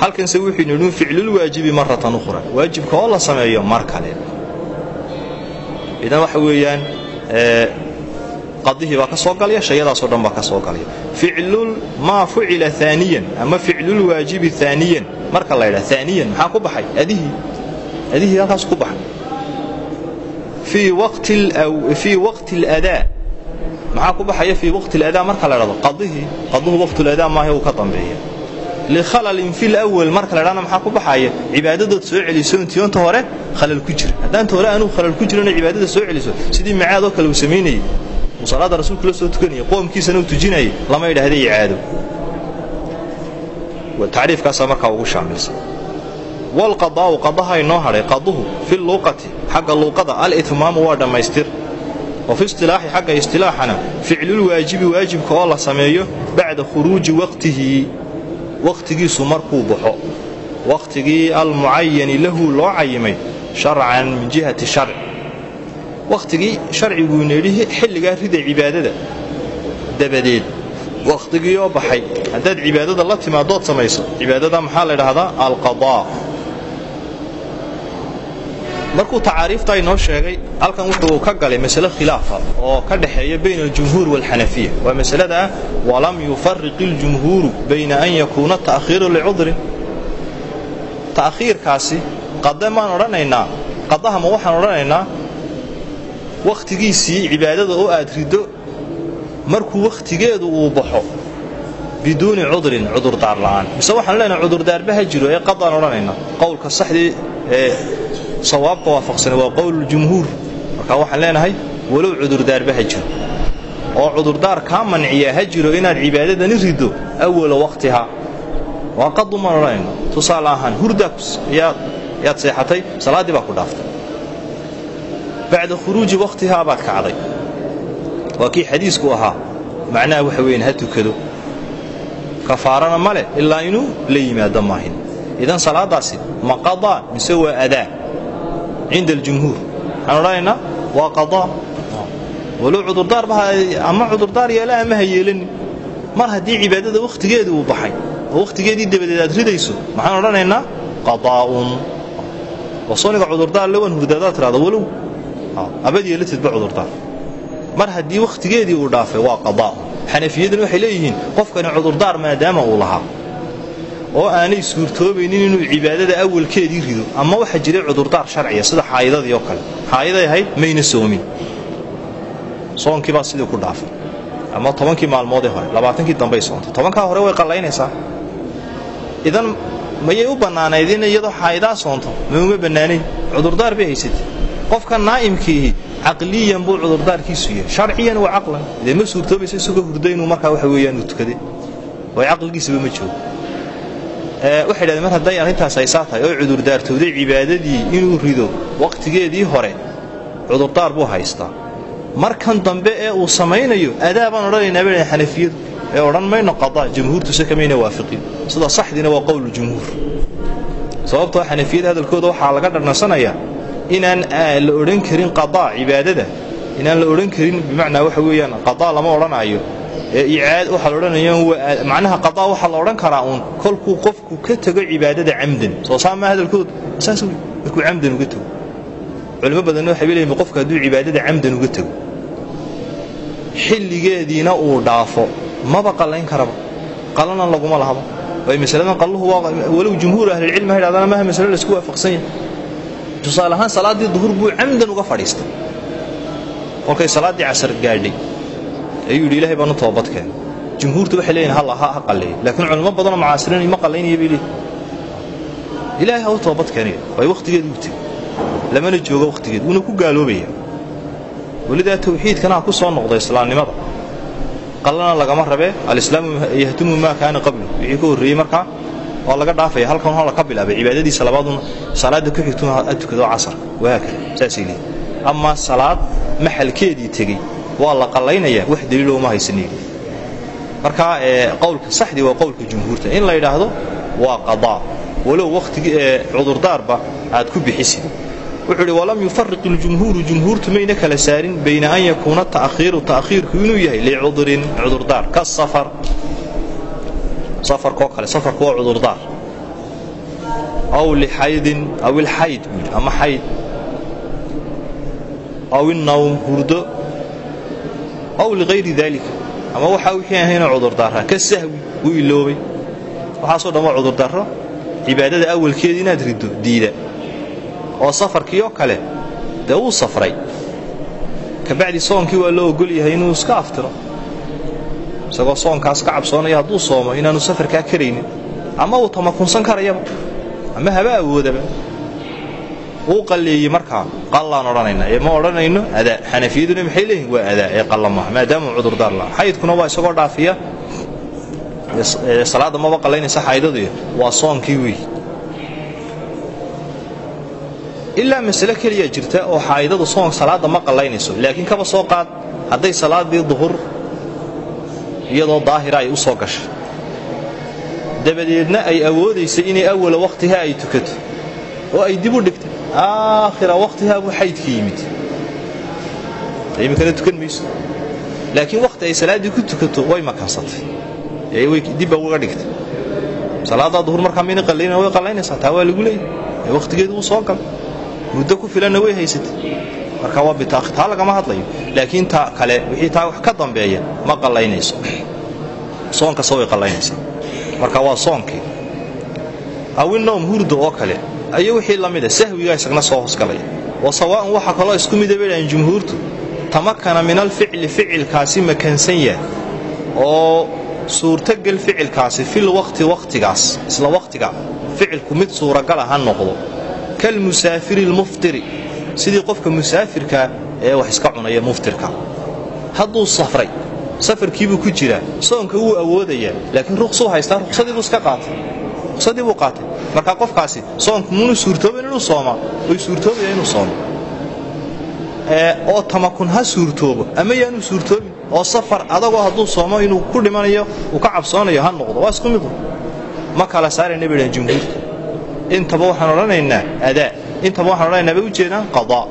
halkanse wuxuu nidhi ficlulwaajibi maratan ukhra waajibka oo la sameeyo mar kale idan waxa weeyaan qadihii baa ka soo galaya shayadaasoo dhan baa ka soo galaya ficlul maa fucila aaniyan ama ficlulwaajibi aaniyan marka la ydhaha aaniyan maxaa ku baxay adihii adihii halkaas ku baxay fii waqti اladaa maxaa ku baxaya fii waqti اladaa marka la dhahdo qadihii qaduhu waqtuladaa maaha uu ka dambeeya. Likhalalin fi lawal marka la dhahna maxaa ku baxaya? Cibaadadood soo celiso intiyoonta hore khalal ku jira. Haddaanta hore aanuu khalal ku jirona cibaadada soo celiso sidii macaad oo kale uu samaynayey uu salaada rasuulku la soo tukanayay qoomkiisana uu tujinayay lama idhahda icaado tacriifkaasaa markaa ugu shaamilsan walqadaa'u qadaha inoo hadhay qaduhu fi luuqati xagga luuqada al-itmaamu waa dhammaystir wa fi istilaaxi xagga istilaaxana ficlulwaajibi waajibka oo la sameeyo bacda khuruuji waqtihi wakhtigiisu markuu baxo wakhtigii almucayani lahu loo cayimay sharcan min jihati sharc wakhtigii sharciguu nidhi xilligaa rida cibaadada dabadeed wakhtigii oo baxay haddaad cibaadada la timaadood samayso cibaadada maxaa la ydhaahdaa alqadaa markuu tacaariiftaa inoo sheegay halkan wuxuu ka galay masale khilaafa oo ka dhexeeya bayna aljumhuur waalxanafiya waa masalada walam yufariq iljumhuuru bayna an yakuuna ta'khiiru licudrin ta'khiirkaasi qade maan odhanaynaa qadaha ma waxaan odhanaynaa wakhtigiisii cibaadada oo aad riddo markuu wakhtigeedu uu baxo biduuni cudrin cudurdaar la'aan. Mise waxaan leenahay cudurdaarba jiro ee qadaan odhanaynaa. Qowlka saxdii sawaabka waafaqsan waa qowluljumhuur markaa waxaan leenahay walow cudurdaarba ha jiro. Oo cudurdaar kaa manciya ha jiro inaad cibaadadani riddo awala waqtiha. Waa qadumaan odhanayna tusaale ahaan hurdaa yaad seexatay salaaddii baa ku dhaaftay. Bacda khuruuji wakhtihaa baad kacday. Waa kii xadiisku ahaa. Macnaha waxa weyn ha tukado. Kafaarana ma leh ilaa inuu la yimaado maahin idan salaadaasi ma qadaa mise waa adaa cinda aljumhuur waxaan odhanaynaa waa qadaa walow cudurdaarba ama cudurdaar yeela ama ha yeelanin mar haddii cibaadada wakhtigeedii uu baxay oo wakhtigeedii dabadeed aad ridayso maxaan odhanaynaa qadaa'un oo soniga cudurdaar lewan hurdadaad tirahdo walow abad yeelatidba cudurdaar mar haddii wakhtigeedii uu dhaafay waa qadaa xanafiyaduna waxay leeyihiin qofkani cudurdaar maadaama uu lahaa oo aanay suurtoobaynin inuu cibaadada awalkeedii rido. Ama waxaa jiray cudurdaar sharciya sida xaayadadii oo kale. Xaayaday ahayd mayna soomin. Soonkiibaa sidii ku dhaafay. Ama tobankii maalmoodee hore labaatankii dambey soontay. Tobankaa hore way qallaynaysaa. Idan mayay u bannaanayd in iyadoo xaa'idaa soonto ma uma bannaanayn. Cudurdaar bay haysatay. Qofka naa'imkiihi caqliyan buu cudurdaarkiisu yahay sharciyan waa caqlan. Dee ma suurtoobaysa isagoo hurda inuu markaa waxa weeyaan uu way caqligiisaba ma joogo waxay dhahdeen mar hadday arrintaas aysaa tahay oo cudurdaartowday cibaadadii inuu rido waqtigeedii hore cudurdaar buu haystaa markan dambe ee uu samaynayo adaa baan odhanaynaa bay xanafiyadu ee odhan mayno qadaa jamhuurtuse kamayna waafiqin sida saxdiina waa qowlu jumhuur. Sababtoo xanafiyada hadalkooda waxaa laga dharnansanayaa inaan la odhan karin qadaa cibaadada. Inaan la odhan karin bimacnaa waxa weeyaan qadaa lama odhanaayo. Icaad waxaa la odhanaya macnaha qadaa waxaa la odhan karaa uun kolkuu qofku ka tego cibaadada camdan. Soo saama hadalkooda saas markuu camdan uga tego culimo waxay leeyihiin qofku hadduu cibaadada camdan uga tego xilligeediina uu dhaafo. Maba qallayn karaba. Qallana laguma lahaba way masaladan qalluhu walow jumhuur ahlilcilmi ha yidhahdana maha masale la isku waafaqsan yahay. Tusaale ahaan salaaddii duhur buu camdan uga fadhiistay. Kolkay salaaddii casar gaadhay. Ayuu yidhi ilahay baanu toobadkeen jumhuurtu waxay leeyihiin ha qalleeyo laakiin culimo badanoo mucaasiriin ma qallaynaya bay leeyihiin ilaahay ha u toobadkeenaya way wakhtigeedii u tegey lamana joogo wakhtigeed wuuna ku gaaloobaya welidaa tawxiidkana ha ku soo noqdo islaamnimada. Qallana lagama rabee alislaamu yahdumu maa kaana qablu. Wixii ka horreeyey markaa waa laga dhaafaya halkan hola ka bilaabay cibaadadiisa labaaduna salaadda ku xigtuna ha tukado casarka wahaakada saasay leeyihiin amaa salaad maxalkeedii tegey waa la qallaynayaa wax daliilo uma haysanin marka qowlka saxdii waa qowlka jumhuurta. In la yidhaahdo waa qadaa walow wakhtigii ee cudurdaarba aad ku bixisid. Wuxuu idhi walam yufariq iljumhuuru jumhuurtu mayna kala saarin bayna an yakuuna ta'khiiru ta'khiirku inuu yahay licudurin cudurdaar. Kasafar safarkoo kale safarku waa cudurdaar. Aw lixaydin aw ilxayd buu yidhi ama xayd aw innawm hurdo. Aw ligayri daalika ama waxaa wixii ahaynoo cudurdaara ka sahwi wuu iloobay. Waxaasoo dhan waa cudurdaaro cibaadada awalkeeda inaad riddo diida. Oo safarkii oo kale dee wuu safray. Kabacdi soonkii waa loo ogol yahay inuu iska aftiro. Isagoo soonkaas ka cabsoonaya hadduu soomo inaanu safarkaa karaynin. Ama uu tamakunsan karayaba. Ama haba awoodaba wuu qalleeyey markaa qallaan odhanaynaa ee ma odhanayno adaa xanafiyaduna maxay leeyihiin waa adaa ee qalla maaha cudurdaar laha xaydkuna waa isagoo dhaafiya salaadda maba qallaynaysa xaydadu waa soonkii weey ilaa masale keliya jirta oo xaa'idadu soon salaadda ma qallaynayso laakiin kaba soo qaad hadday salaaddii duhur iyadoo daahira ay u soo gashay dabadeedna ay awoodaysay inay awala wakhtiha ay tukato oo ay dib u dhigtay aakhira wakhtihaa buu xaydka yimid. Iminkana tukan mayso. Laakiin wakhti ay salaaddii ku tukato way makansatay ee way dibba uga dhigtay. Salaaddaa duhur markaa mayna qallayna way qallaynaysaa taa waa lagu leeyahy ee wakhtigeedu wuu soo galay. Muddo ku filanna way haysatay. Marka waa bitaakhi taa lagama hadlayo. Laakiin taa kale wixii taa wax ka dambeeya ma qallaynayso soonkasta way qallaynaysaa marka waa soonkii. Awinoom hurda oo kale ayo wixii la mida sahwigaa isagna soo hosgalaya wa sawaa'un waxaa kaloo isku mida bay dhahaen jumhuurtu tamakana min alficli ficilkaasi makansan yahay oo suurtogel ficilkaasi fil waqti wakhtigaas isla wakhtiga ficilku mid suuragala ha noqdo. Kalmusaafiri lmuftiri sidii qofka musaafirkaa ee wax iska cunaya muftirka. Hadduu safray safarkiibuu ku jiraa soonka wuu awoodayaa laakiin ruqsuu haystaa ruqsadiibuu iska qaatay ruqsadii buu qaatay marka qofkaasi soonku muunu suurtoobayn inuu soomaa way suurtoobaya inuu soomo. Oo tamakun ha suurtoobo ama yaanuu suurtoobin oo safar adagoo hadduu soomo inuu ku dhimanayo uu ka cabsoonayo ha noqdo waa isku midu ma kala saarayna bay dhahan jumhuurta intaba waxaan odhanaynaa adaa intaba waxaan odhanaynaa bay u jeedaan qadaa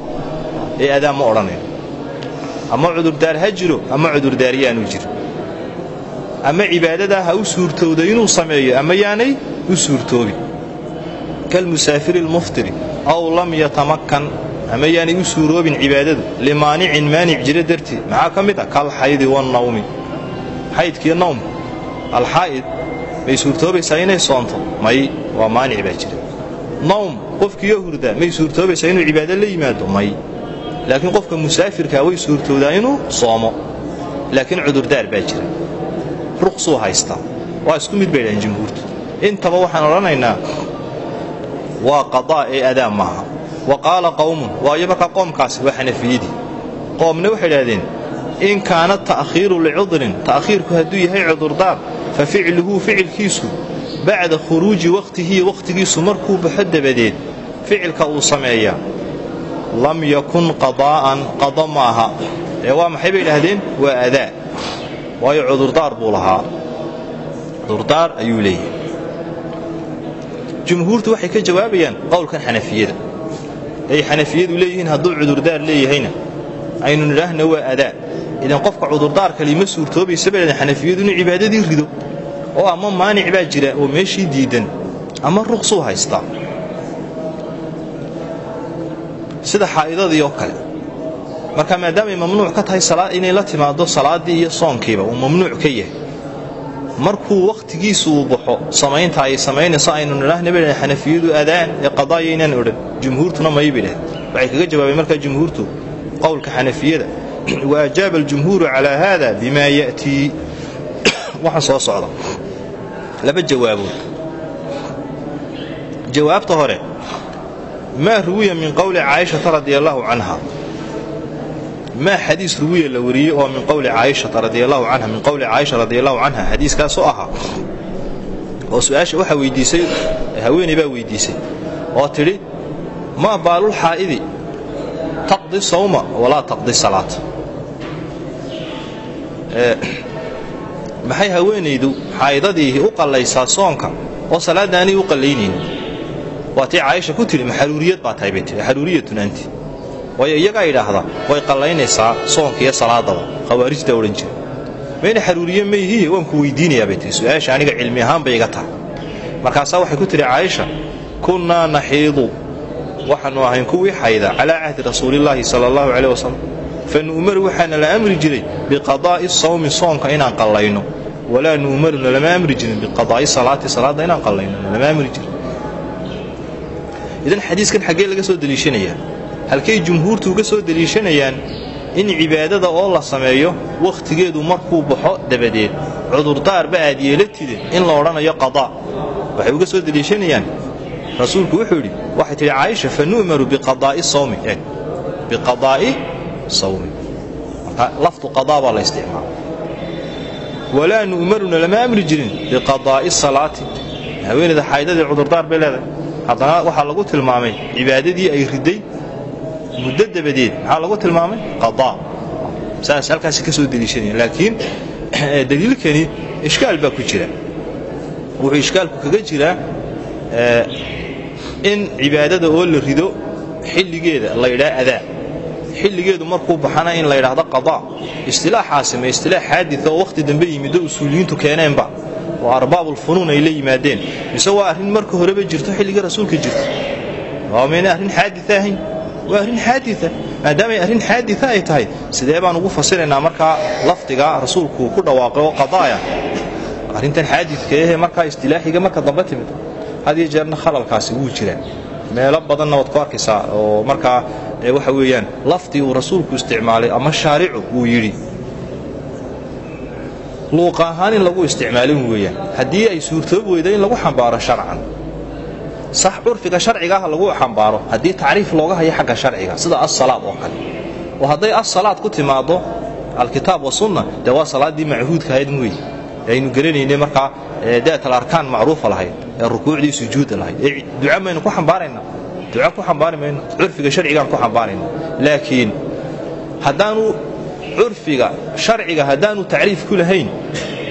ee adaa ma odhanayno ama cudurdaar ha jiro ama cudurdaariyaanu jiro ama cibaadadaa ha u suurtowda inuu sameeyo ama yaanay u suurtoobin kalmusaafiri lmuftiri aw lam yatamakkan ama yaanay u suuroobin cibaadadu limaanicin maanic jira darteed maxaa ka mid ah kalxaydi wannawmi xaydkiiyo nawmku alxaa'id may suurtoobaysaa inay soonto may waa maanic baa jira nawm qofkiiyo hurda may suurtoobaysaa inuu cibaado la yimaado may laakiin qofka musaafirkaa way suurtoodaa inuu soomo laakiin cudurdaar baa jira ruqsuu haystaa waa isku mid bay dhahan jumhuurtu intaba waxaan odhanaynaa waa qadaa ee adaa maaha. Wa qaala qowmun waayo markaa qoomkaasi waa xanafiyadii qoomna waxay idhahdeen in kaana ta'khiiru licudrin ta'khiirku hadduu yahay cudurdaar fa ficluhu ficilkiisu bacda khuruuji wakhtihi wakhtigiisu markuu baxo dabadeed ficilka uu sameeyaa. Lam yakun qadaa'an qado maaha. Ee waa maxay bay idhaahdeen waa adaa waayo cudurdaar buu lahaa. Cudurdaar ayuu leeyahay jumhuurtu waxay ka jawaabayaan qowlkan xanafiyada. Ay xanafiyadu leeyihiin hadduu cudurdaar leeyahayna aynu nidhaahna waa adaa. Idan qofka cudurdaar kali ma suurtoobaysa bay dhahdeen xanafiyadu inuu cibaadadii rido. Oo ama maanic baa jira oo meeshii diidan ama ruqsuu haystaa sida xaa'idadii oo kale. Marka maadaamay mamnuuc ka tahay inay la timaado salaaddii iyo soonkiiba uu mamnuuc ka yahay markuu wakhtigiisu uu baxo samaynta ay samaynayso aynu dhahdeen xanafiyadu adaan ee qadaayaynaan odhan. Jumhuurtuna may bay waxay kaga jawaabeen markaa jumhuurtu qowlka xanafiyada wa ajaaba aljumhuuru calaa haada bima ya'tii waxa soo socda. Laba jawaabood. Jawaabta hore maa ruwiya min qowli caaishata radia allaahu canha maa xadiis ruwiya la wariyey oo min qowli caaishata radi allahu canha min qowli caaisha radi allahu canha xadiiskaasoo ahaa oo su'aasha waxaa weydiisay haweeney baa weydiisay oo tidhi maa baalul xaa'idi taqdi sawma walaa taqdi salaata maxay haweenaydu xaa'idadiihi u qallaysaa soonka oo salaadda aanay u qallaynaynin waa tii caaisha ku tidhi ma xaruuriyad baa tahay bay tihi xaruuriyatun anti waayo iyagaa idhaahda way qallaynaysaa soonka iyo salaadaba. Khawaarijta odhan jira. Mayna xaruuriye mayhiye waan ku weydiinayaa bay tihi. Su'aasha aniga cilmi ahaan bay iga tahay. Markaasaa waxay ku tidhi caaisha kunnaa naxiidu. Waxaannu ahayn kuwii xayda calaa cahdi rasuulillaahi sala allahu caleyh wasalam fa nu'maru waxaana la amri jiray biqadaa'i sawmi soonka inaan qallayno. Walaa nu'maruna lama amri jirin biqadaa'i salaati salaadda inaan qallayno. Lama amri jirin. Idan xadiiskan xaggee laga soo deliishanayaa halkay jumhuurtu uga soo deliishanayaan in cibaadada oo la sameeyo wakhtigeedu markuu baxo dabadeed. Cudurdaarba aad yeelatide in la odhanayo qadaa waxay uga soo deliishanayaan. Rasuulku wuxuu yidhi waxay tidhi caaisha fa nu'maru biqadaa'i sawmi. E biqadaa'i sawmi. Marka lafdu qadaa baa la isticmaala walaa nu'maruna lama amri jirin. Biqadaa'i salaati. Haweeneyda xaydadii cudurdaar bay leedahay. Haddana waxaa lagu tilmaamay cibaadadii ay riday muddo dabadeed maxaa lagu tilmaamay qadaa. Saas halkaasi ka soo deliishanaya. Laakiin daliilkani ishkaal baa ku jira. Wuxuu ishkaalku kaga jiraa in cibaadada oo la rido xilligeeda la yidhaha adaa xilligeedu markuu baxana in la yidhaahdo qadaa. Istilaaxaasi ma istilaax xaadida oo wakhti dambe yimiddo usuuliyiintu keeneenba. Oo arbaabulfunuun ay la yimaadeen. Mise waa arrin marka horeba jirto xilligii rasuulka jirto waa mayna arrin xaadida ahayn waa arrin xaadida maadaamay arrin xaadida ay tahay sidee baan ugu fasiraynaa markaa lafdiga rasuulku ku dhawaaqay oo qadaaya arrintan xaadidka ahee markaa istilaaxiga marka dambe timid had iyo jeerna khalalkaasi wuu jiraa meelo badanna waad ku arkaysaa oo markaa waxa weeyaan lafdi uu rasuulku isticmaalay ama shaaricu uu yidhi. Luuqa ahaan in lagu isticmaalin weeyaan haddii ay suurtoob weyda in lagu xambaaro sharcan sax curfiga sharciga ah lagu xambaaro haddii tacriif looga hayo xagga sharciga sida assalaad oo kale. Oo hadday assalaad ku timaaddo alkitaab wasunna dee waa salaaddii machuudka ahayd wey aynu garanaynay markaa daat alarkaan macruufa lahayd ee rukuucdii sujuudda lahayd. Ee duca maynu ku xambaaraynaa duca ku xambaari mayno curfiga sharcigaan ku xambaarayna. Laakiin haddaanu curfiga sharciga haddaanu tacriif ku lahayn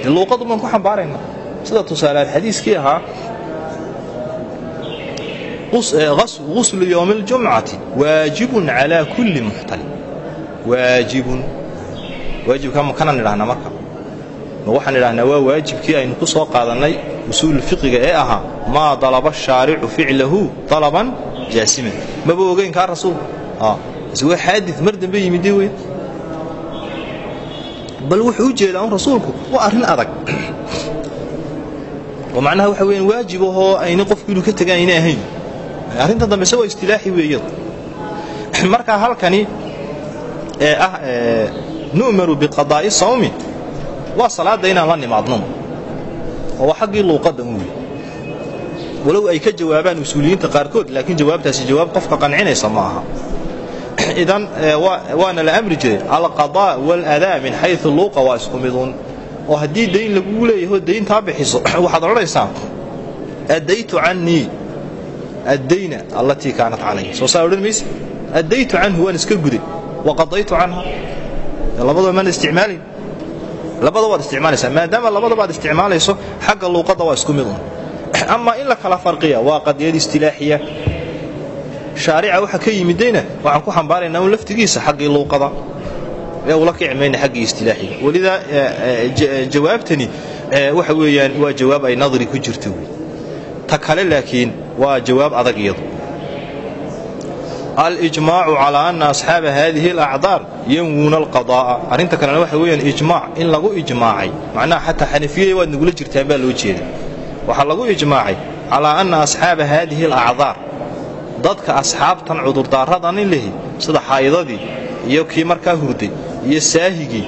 dee luuqadu baan ku xambaaraynaa sida tusaaleaad xadiiskii ahaa غusl yوم الجuمcaةi waajiب عalى kuli muxtalim waajibun waajibkamkanaan idhahnaa marka ma waxaan idhahnaa waa waajibkii aynu ku soo qaadannay usuul fiqiga ee ahaa maa dalaba shaaricu ficlahu طalaban jaasiman maba ogeyn kaa rasuulka waa xaadi mar dambe yimidee wey bal wuxuu u jeedaa un rasuulku waa arrin adag oo macnaha waxa weyan waajib ahoo ayna qofku inuu ka tegaanayna ahayn arrinta dambese waa istilaaxi weeyad marka halkani ee ah nu'maru biqadaa'i sawmi waa salaadda inaan la nimaadno. Oo waa xaggii luuqadda muuyi walow ay ka jawaabaan usuuliyiinta qaarkood laakiin jawaabtaasi jawaab qofka qancinaysa ma aha. Idan waana la amri jiray alqadaa waaladaa min xayu luuqa waa isku miduun oo haddii dayn lagugu leeyaho dayntaa bixiso waxaad odhanaysaa addaytu cannii addayna allatii kaanat calay soo saa odhan mayse addaytu canhu waan iska guday wa qadaytu canha labadaba maan isticmaalayn labada waad isticmaalaysaa maadaama labadaba aad isticmaalayso xagga luuqadda waa isku mid un amaa in la kala farqiya waa qadiyad istilaaxiya shaarica waxa ka yimidayna waxaan ku xambaaraynaa un laftigiisa xaggii luuqada ee ula kici mayna xaggii istilaaxiga welidaa jawaabtani waxa weeyaan waa jawaab ay nadri ku jirto wey ta kale laakiin waa jawaab adag iyadu. Alijmaacu calaa ana asxaaba haadihi alacdaar yanwuuna alqadaa'a. Arrinta kalena waxa weeyaan ijmaac in lagu ijmaacay. Macnaha xataa xanafiyada waad nagula jirtaan baa loo jeeda waxaa lagu ijmaacay calaa anna asxaaba haadihi alacdaar. Dadka asxaabtan cudurdaaradan in lihi sida xaayidadii iyo kii markaa hurday iyo saahigii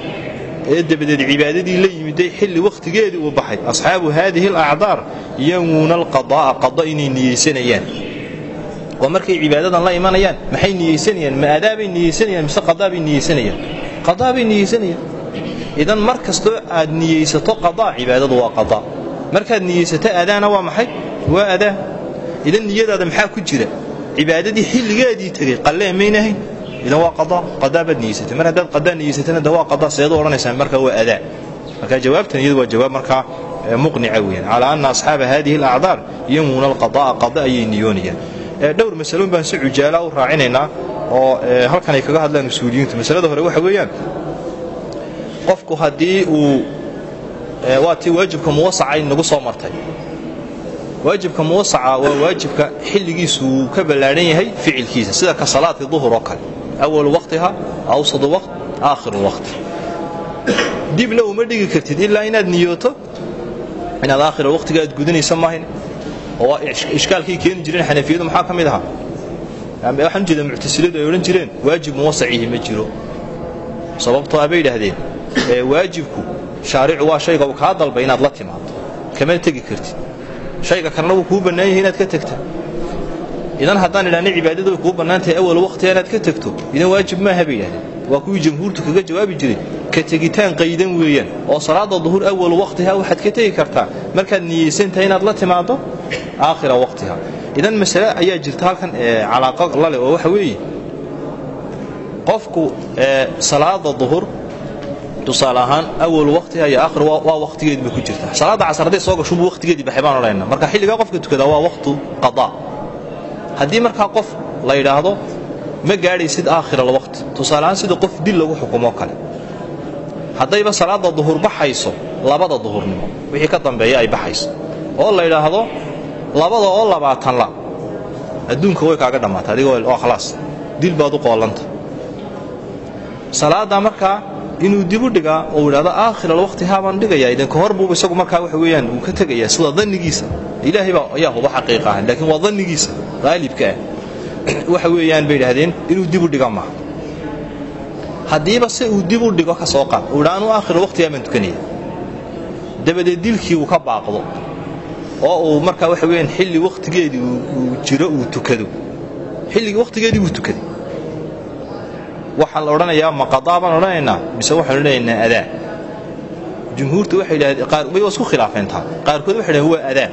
ee dabadeed cibaadadii la yimiday xilli wakhtigeedii uu baxay. Asxaabu haadihi alacdaar yanwuuna alqadaa'a qada inay niyeysanayaan. Oo markay cibaadadan la imanayaan maxay niyeysanayaan? Ma adaabay niyeysanayaan mise qadaabay niyeysanayaan? Qadaabay niyeysanayaan. Idan mar kastoo aad niyeysato qadaa cibaadadu waa qadaa markaad niyeysato adaana waa maxay? Waa adaa idan niyadaada maxaa ku jira? Cibaadadii xilligeedii tegey qallee maynahayn idan waa qadaa qadaa baad niyeysatay mar haddaad qadaa niyeysatana de waa qadaa seed u odhanaysaan marka waa adaa marka jawaabtan iyadu waa jawaab markaa muqnica weeyaan calaa anna asxaaba haadihi alacdaar yanwuuna alqadaa'a qada ayay niyoonayaan dhowr masaloon baan si cujaala u raacinaynaa oo halkan ay kaga hadlaan usuuliyiintu masalada hore waxa weeyaan qofku haddii uu waa tii waajibka muwasaca inagu soo martay waajibka muwasaca waa waajibka xilligiisu uu ka ballaadhan yahay ficilkiisa sida ka salaati duhur oo kale awalu waqtiha awsadu waqt aakhiru waqti dibna uma dhigi kartid ilaa inaad niyooto inaad aakhira waqtiga aad gudanaysa maahayn oo ishkaalkay keeni jireen xanafiyadu maxaa ka mid ahaa waxaan ujeeda muctasiladu ay odhan jireen waajib muwasacihi ma jiro sababtoo abay idhaahdeen waajibku shaaricu waa shayga uu kaa dalbay inaad la timaado kama tegi kartid shayga kalena wuu kuu bannaan yahay inaad ka tegta idan haddaan idhahna cibaadadu kuu bannaan tahay awal waqtiga inaad ka tegto idan waajib maaha bay idhahdeen waa kuwii jamhuurtu kaga jawaabi jiray ka tegitaan qaydan weeyaan oo salaada duhur awal waqtiha waxaad ka tegi kartaa. Markaad niyeysan inaad la timaado aakhira waqtiha idan masale ayaa jirta halkan calaaqo lale oo waxa weeye qofku salaada duhur tusaale ahaan awal waqtiha iyo aakhir waa waqtigeed bay ku jirtaa salaada casar hadday soo gashubu waqtigeedii baxay baan odhanayna marka xilligaa qofka tukadaa waa waqtu qadaa haddii markaa qof la yidhaahdo ma gaadhaysid aakhir alwaqti tusaale ahaan sida qof dil lagu xukumoo kale. Haddayba salaada duhur baxayso labada duhurnimo wixii ka dambeeya ay baxayso. Oo la yidhaahdo labada oo labaatan la adduunka way kaaga dhammaatay adigoo waa khalaas dil baad u qoolanta salaada markaa inuu dib u dhigaa oo idhahdo aakhir alwaqti haabaan dhigayaa idan ka hor buuba isagu markaa waxa weeyaan uu ka tegayaa sida dannigiisa. Ilaahay baa ayaa huba xaqiiqa ahan laakiin waa dannigiisa qaalibka ah. Waxa weeyaan bay idhahdeen inuu dib u dhiga maaha haddiiba se uu dib u dhigo ka soo qaad uu idhaa anuu aakhir waqtigaa baan tukanaya dabadeed dilkii uu ka baaqdo oo uu markaa waxa weyaan xilli wakhtigeedii uu jiro uu tukado. Xilligii wakhtigeedii uu tukaday waxaan la odhanayaa ma qadaa baan odhanaynaa mise waxaan odhanaynaa adaa jumhuurta waxay idhahdeen way isku khilaafeentaa qaarkood waxay dhahdeen waa adaa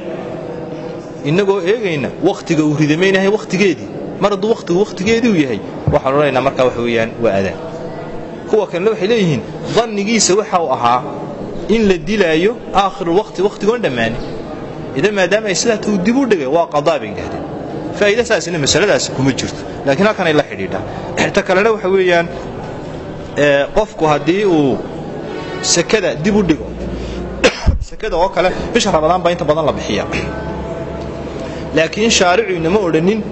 innagoo eegayna wakhtiga uu ridamaynahay wakhtigeedii. Mar hadduu wakhtigu wakhtigeedii uu yahay waxaan odhanaynaa markaa waxa weeyaan waa adaa kuwa kalena waxay leeyihiin dannigiisa waxa uu ahaa in la dilaayo aakhirulwaqti wakhtigoon dhammaani idan maadaama ay sidaa tuu dib u dhigay waa qadaa bay yidhahdeen faa'iida saasina masaladaasi kuma jirto laakiin halkanay la xidhiidhaa ta kalena waxa weeyaan qofku haddii uu sekada dib u dhigo sekada oo kale bisha ramadaan baa inta badan la bixiya laakiin shaaricu inama odhanin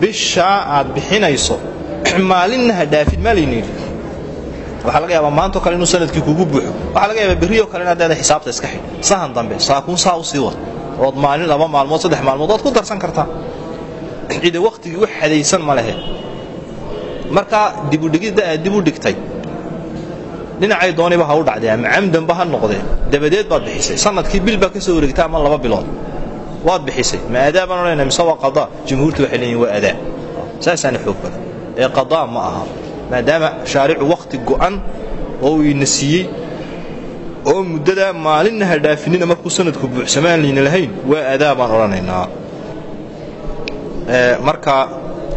bishaa aad bixinayso maalinna ha dhaafid maa layna yidhi. Waxaa laga yaabaa maantao kale inuu sannadkii kugu buuxo. Waxaa laga yaabaa berrioo kale inaad leedahay xisaabta iska xidh. Sahan dambe saakuun saa u sii wad. Ood maalin laba maalmood saddex maalmood ood ku darsan kartaa cida wakhtigii u xadaysan ma lehe markaa dibudhigidda aad dib u dhigtay. Dhinacay dooniba ha u dhacdee ama camdanba ha noqdee dabadeed baad bixisay. Sanadkii bil ka soo wareegta ama laba bilood. Waad bixisay. Ma adaa baan odhanayna mise waa qadaa jumhuurtu waxay leeyihiin waa adaa. Saasaana xoog badan. Ee qadaa ma aha. Maadaama shaaricu wakhti go'an oo uu ina siiyey oo muddadaa maalinna ha dhaafinina markuu sanadku buuxsamaan layna lahayn waa adaa baan odhanaynaa marka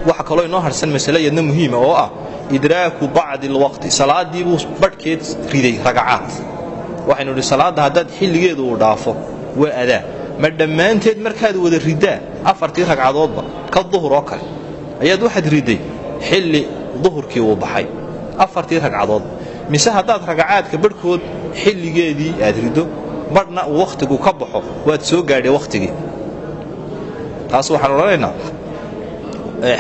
waxa kaloo inoo harsan masale yadna muhiima oo ah idraaku bacdi alwaqti. Salaadii buu badhkeed riday ragacaad waxaynu idhi salaadda haddaad xilligeedu uu dhaafo waa adaa. Ma dhammaanteed markaad wada riddaa afartii ragcadoodba ka duhur oo kale ayaad waxaad riday xilli duhurkii uu baxay afartii ragcadoodba mise haddaad ragacaadka badhkood xilligeedii aad riddo badhna uu wakhtigu ka baxo waad soo gaadhay wakhtigii taas waxaan odhanaynaa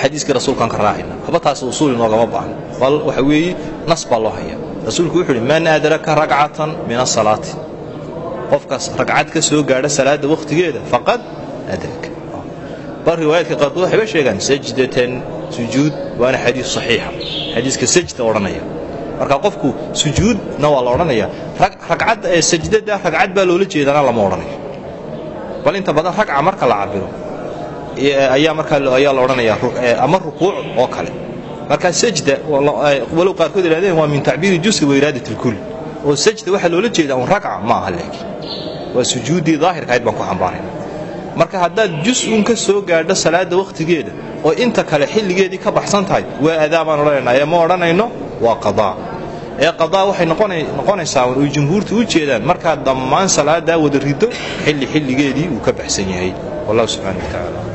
xadiiskii rasuulkaan ka raacayna haba taas usuul inoogama baahno bal waxa weeye nas baa loo hayaa. Rasuulku wuxuu uhi man adraka ragcatan min asalaati qofkaas ragcad ka soo gaadha salaadda wakhtigeeda faqad adraka bal riwaayaadka qaarkood waxayba sheegaan sajdatan sujuud. Waana xadiis saxiixa. Xadiiska sajda odhanaya. Marka qofku sujuudna waa la odhanaya. Ragcadda ee sajdada ragcad baa loola jeedana lama odhanayo. Bal inta badan ragca marka la cabiro ayaa markaa ayaa la odhanaya ama rukuuc oo kale. Marka sajda walow qaarkood ihahdeen waa min tacbiiri jusi wa iraadat lkul oo sajda waxaa loola jeedaa un ragca ma aha laakiin. Waa sujuuddii daahirka ahayd baan ku xambaarayna. Marka haddaad jus un ka soo gaadho salaadda wakhtigeeda oo inta kale xilligeedii ka baxsan tahay waa adaa baan odhanaynaa ee ma odhanayno waa qadaa. Ee qadaa waxay noqonaysaa oy jumhuurtu u jeedaan markaad dhammaan salaadaa wada riddo xilli xilligeedii uu ka baxsan yahay. Wallahu subxana wa tacaala